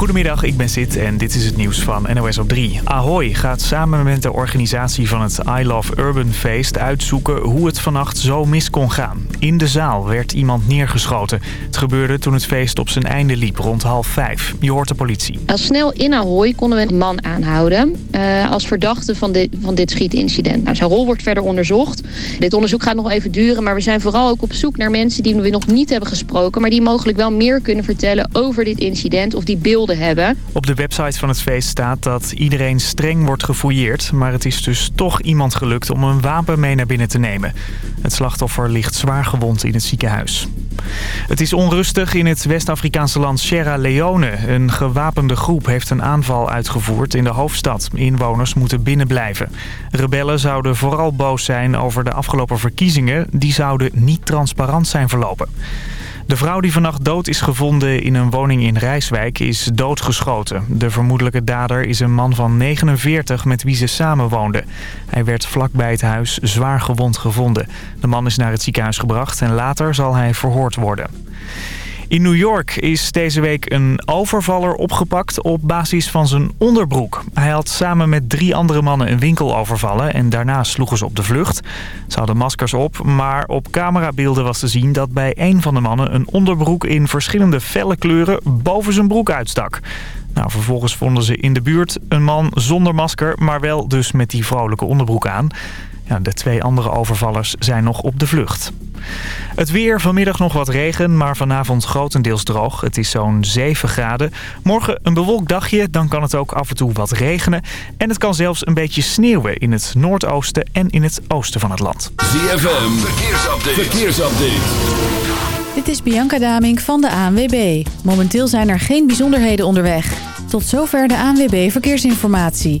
Goedemiddag, ik ben Sid en dit is het nieuws van NOS op 3. Ahoy gaat samen met de organisatie van het I Love Urban Feest uitzoeken hoe het vannacht zo mis kon gaan. In de zaal werd iemand neergeschoten. Het gebeurde toen het feest op zijn einde liep rond half vijf. Je hoort de politie. Al snel in Ahoy konden we een man aanhouden uh, als verdachte van dit, van dit schietincident. Nou, zijn rol wordt verder onderzocht. Dit onderzoek gaat nog even duren, maar we zijn vooral ook op zoek naar mensen die we nog niet hebben gesproken, maar die mogelijk wel meer kunnen vertellen over dit incident of die beelden hebben. Op de website van het feest staat dat iedereen streng wordt gefouilleerd... maar het is dus toch iemand gelukt om een wapen mee naar binnen te nemen. Het slachtoffer ligt zwaar gewond in het ziekenhuis. Het is onrustig in het West-Afrikaanse land Sierra Leone. Een gewapende groep heeft een aanval uitgevoerd in de hoofdstad. Inwoners moeten binnenblijven. Rebellen zouden vooral boos zijn over de afgelopen verkiezingen. Die zouden niet transparant zijn verlopen. De vrouw die vannacht dood is gevonden in een woning in Rijswijk is doodgeschoten. De vermoedelijke dader is een man van 49 met wie ze samenwoonden. Hij werd vlakbij het huis zwaar gewond gevonden. De man is naar het ziekenhuis gebracht en later zal hij verhoord worden. In New York is deze week een overvaller opgepakt op basis van zijn onderbroek. Hij had samen met drie andere mannen een winkel overvallen en daarna sloegen ze op de vlucht. Ze hadden maskers op, maar op camerabeelden was te zien dat bij een van de mannen een onderbroek in verschillende felle kleuren boven zijn broek uitstak. Nou, vervolgens vonden ze in de buurt een man zonder masker, maar wel dus met die vrolijke onderbroek aan. Ja, de twee andere overvallers zijn nog op de vlucht. Het weer, vanmiddag nog wat regen, maar vanavond grotendeels droog. Het is zo'n 7 graden. Morgen een bewolkt dagje, dan kan het ook af en toe wat regenen. En het kan zelfs een beetje sneeuwen in het noordoosten en in het oosten van het land. ZFM, verkeersupdate. verkeersupdate. Dit is Bianca Damink van de ANWB. Momenteel zijn er geen bijzonderheden onderweg. Tot zover de ANWB Verkeersinformatie.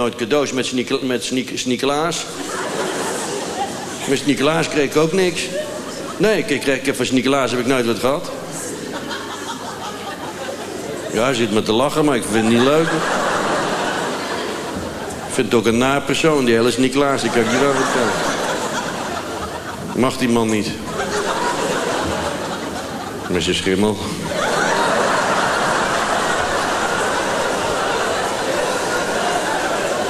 Nooit cadeaus met Sint met Sint-Nicolaas. Met Sint-Nicolaas kreeg ik ook niks. Nee, ik, kreeg, ik van Sint-Nicolaas heb ik nooit wat gehad. Ja, hij zit me te lachen, maar ik vind het niet leuk. Ik vind het ook een naar persoon, die hele Sint-Nicolaas. Die kan ik je wel vertellen. Mag die man niet. Met zijn schimmel.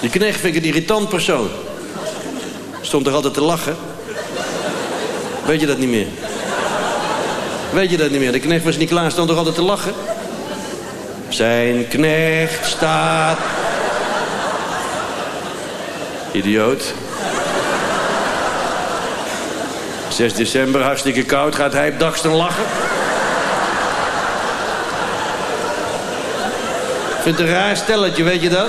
Die knecht vind ik een irritant persoon. Stond er altijd te lachen. Weet je dat niet meer? Weet je dat niet meer? De knecht was niet klaar, stond er altijd te lachen. Zijn knecht staat... Idioot. 6 december, hartstikke koud, gaat hij op dagsten lachen? Vindt een raar stelletje, weet je dat?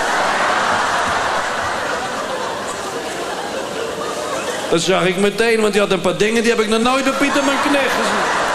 Dat zag ik meteen, want die had een paar dingen... die heb ik nog nooit op Pieterman Knecht gezien.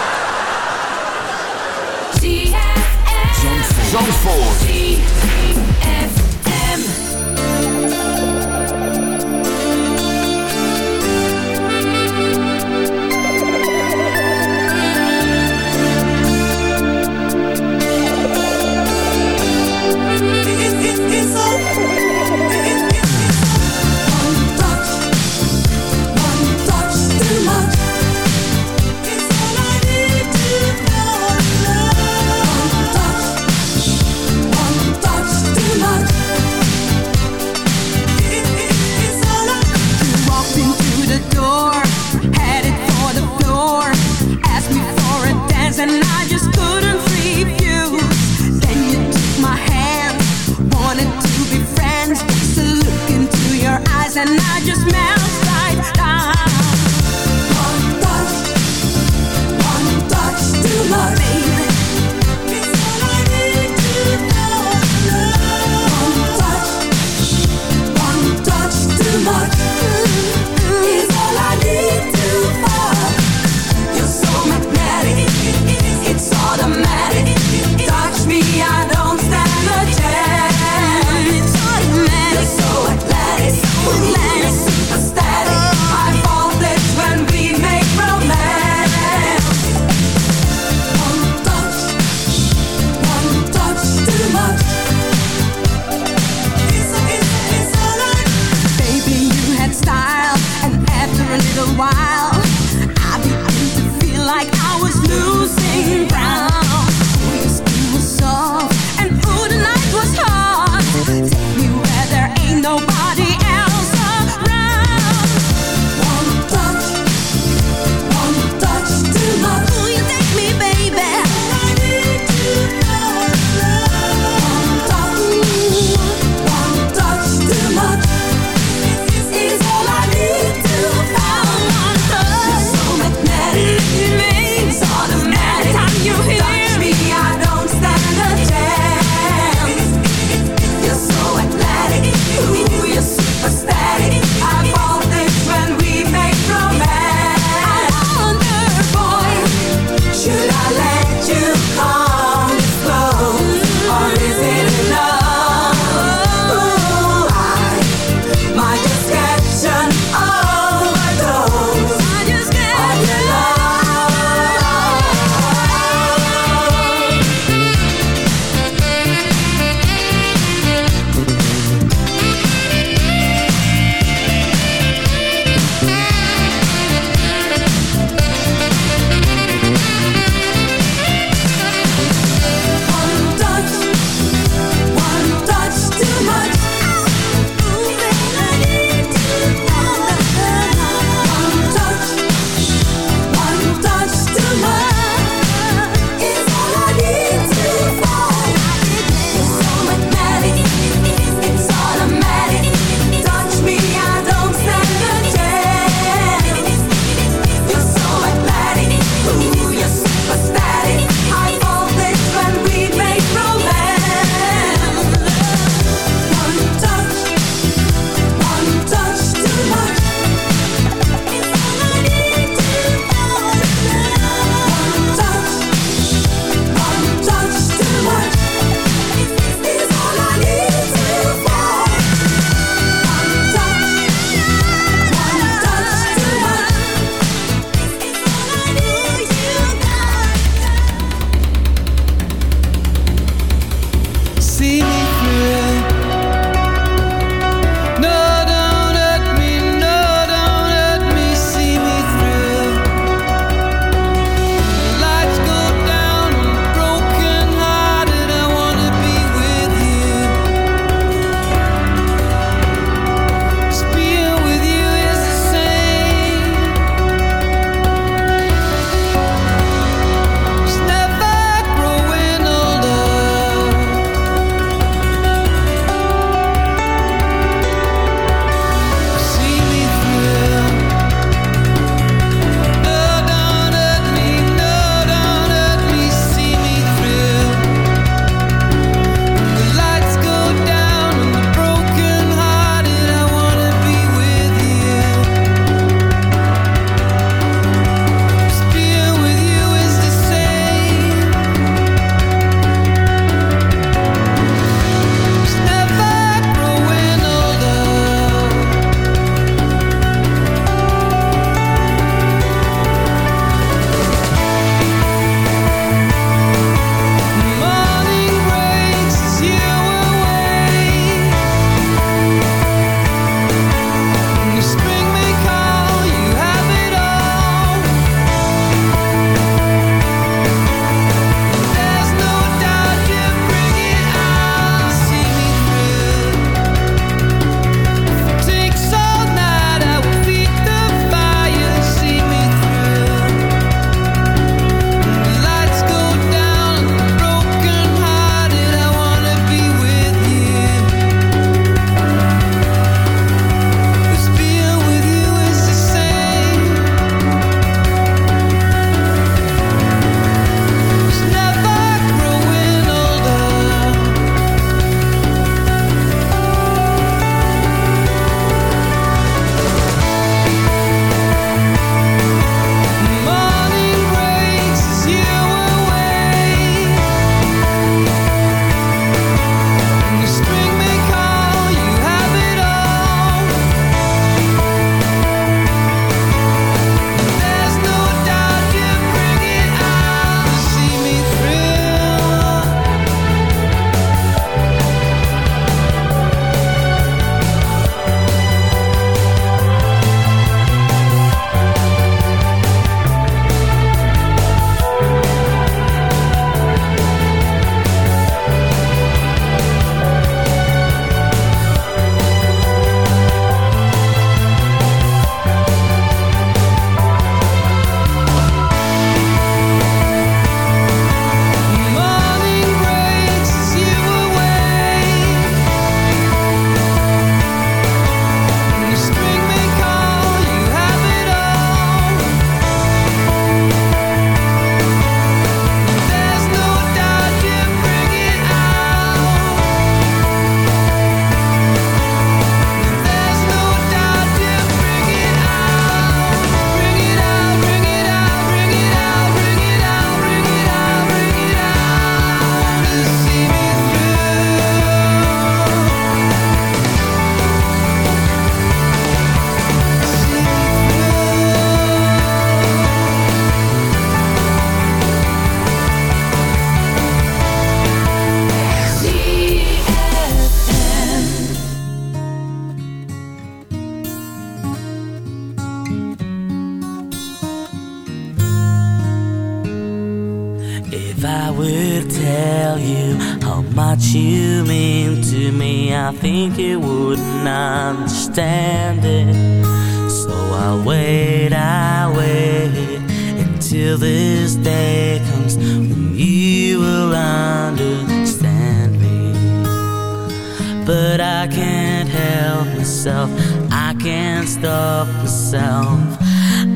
Myself, I can't stop myself.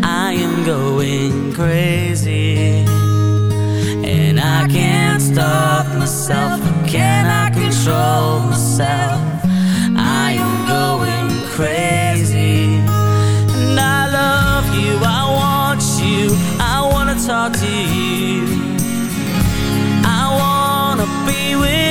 I am going crazy. And I can't stop myself, can I control myself? I am going crazy. And I love you, I want you, I wanna talk to you. I wanna be with you.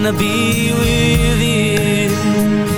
Wanna be with you.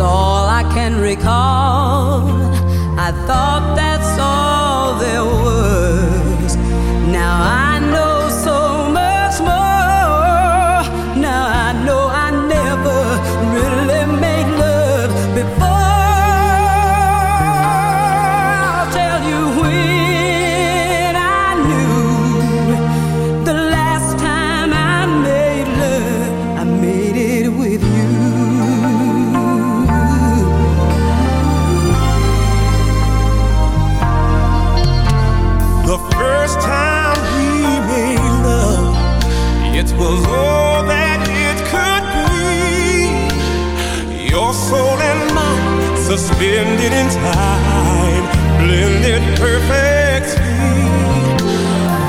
all I can recall. Was all that it could be. Your soul and mine suspended in time, blended perfectly.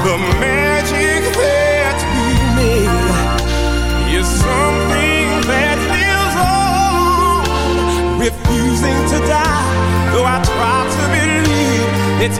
The magic that we made is something that lives on, refusing to die. Though I try to believe it's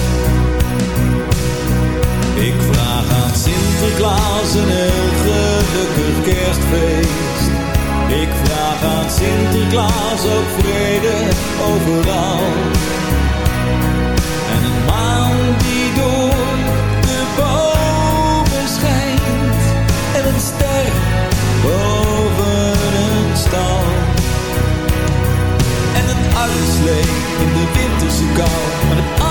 Ik vraag aan Sinterklaas een heel gelukkig kerstfeest. Ik vraag aan Sinterklaas ook vrede overal. En een maan die door de bomen schijnt. En een ster boven een stal. En een uilslee in de winterse kou.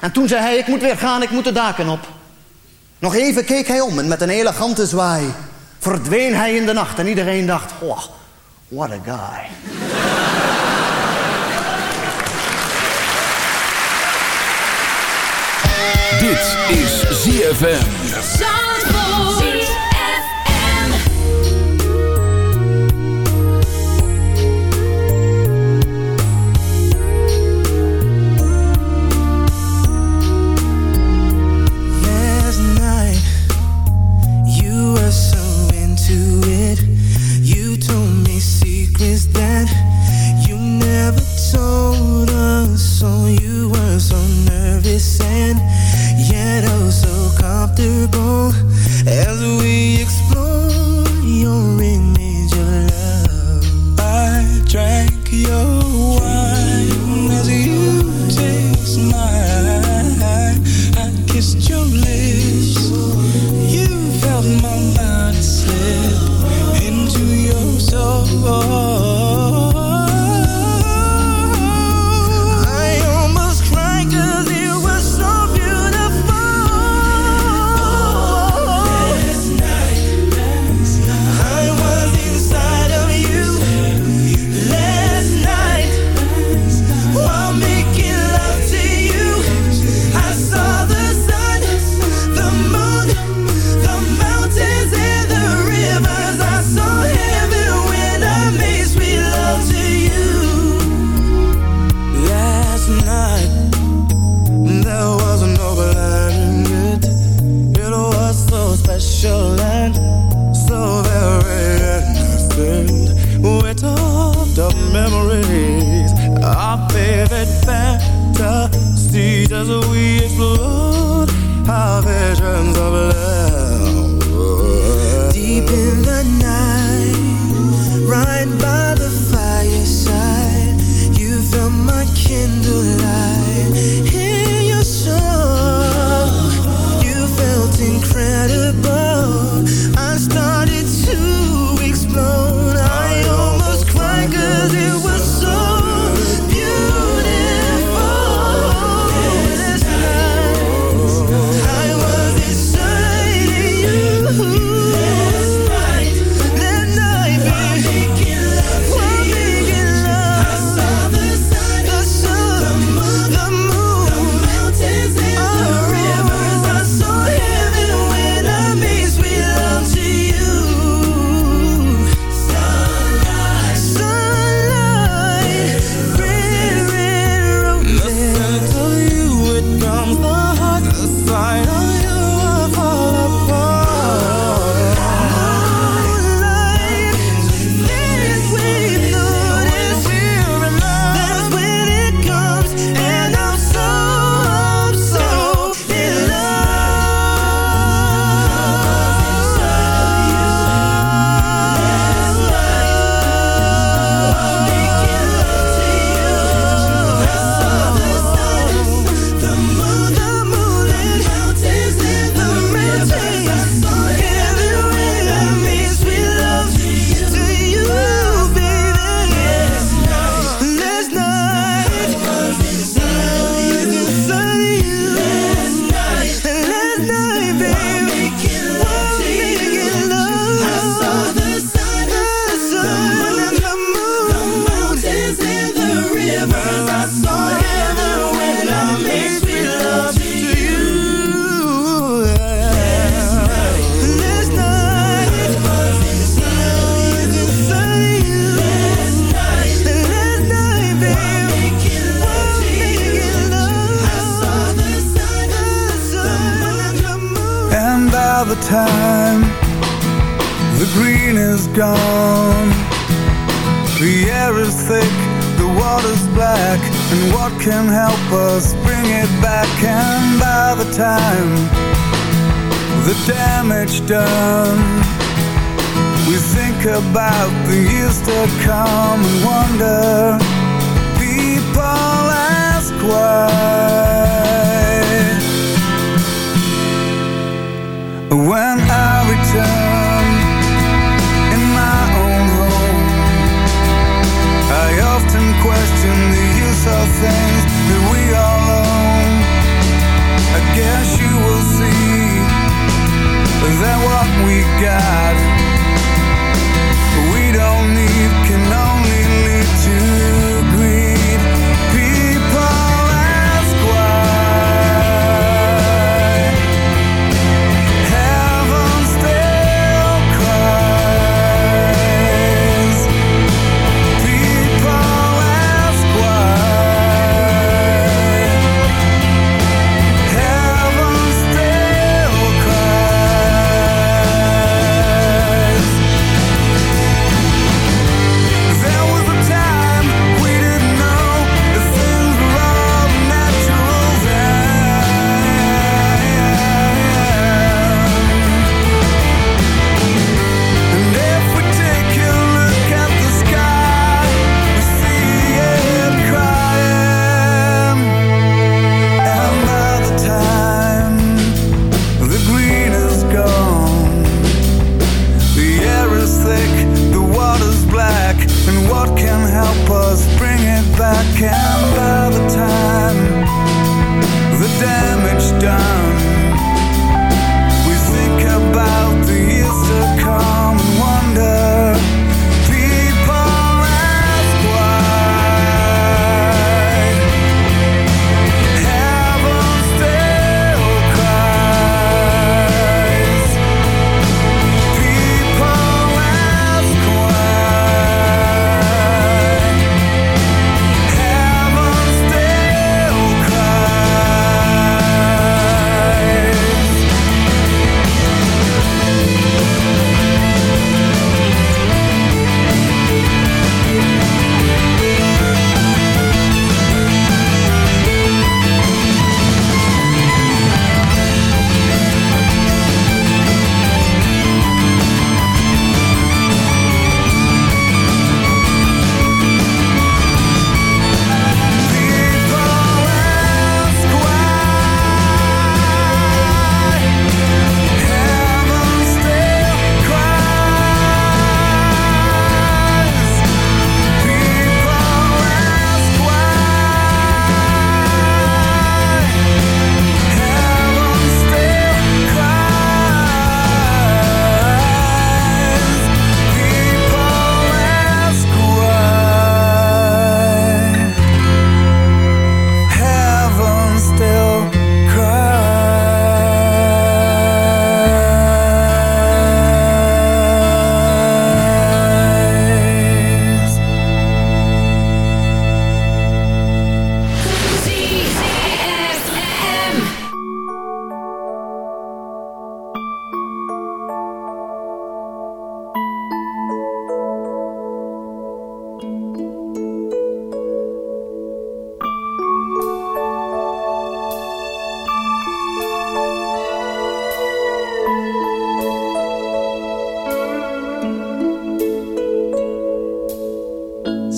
En toen zei hij, ik moet weer gaan, ik moet de daken op. Nog even keek hij om en met een elegante zwaai... verdween hij in de nacht en iedereen dacht... Oh, what a guy. Dit is ZFM. is that you never told us you were so nervous and yet oh so comfortable As we explore your image of love. I your years to come and wonder. People ask why. When I return in my own home, I often question the use of things that we all own. I guess you will see that what we got,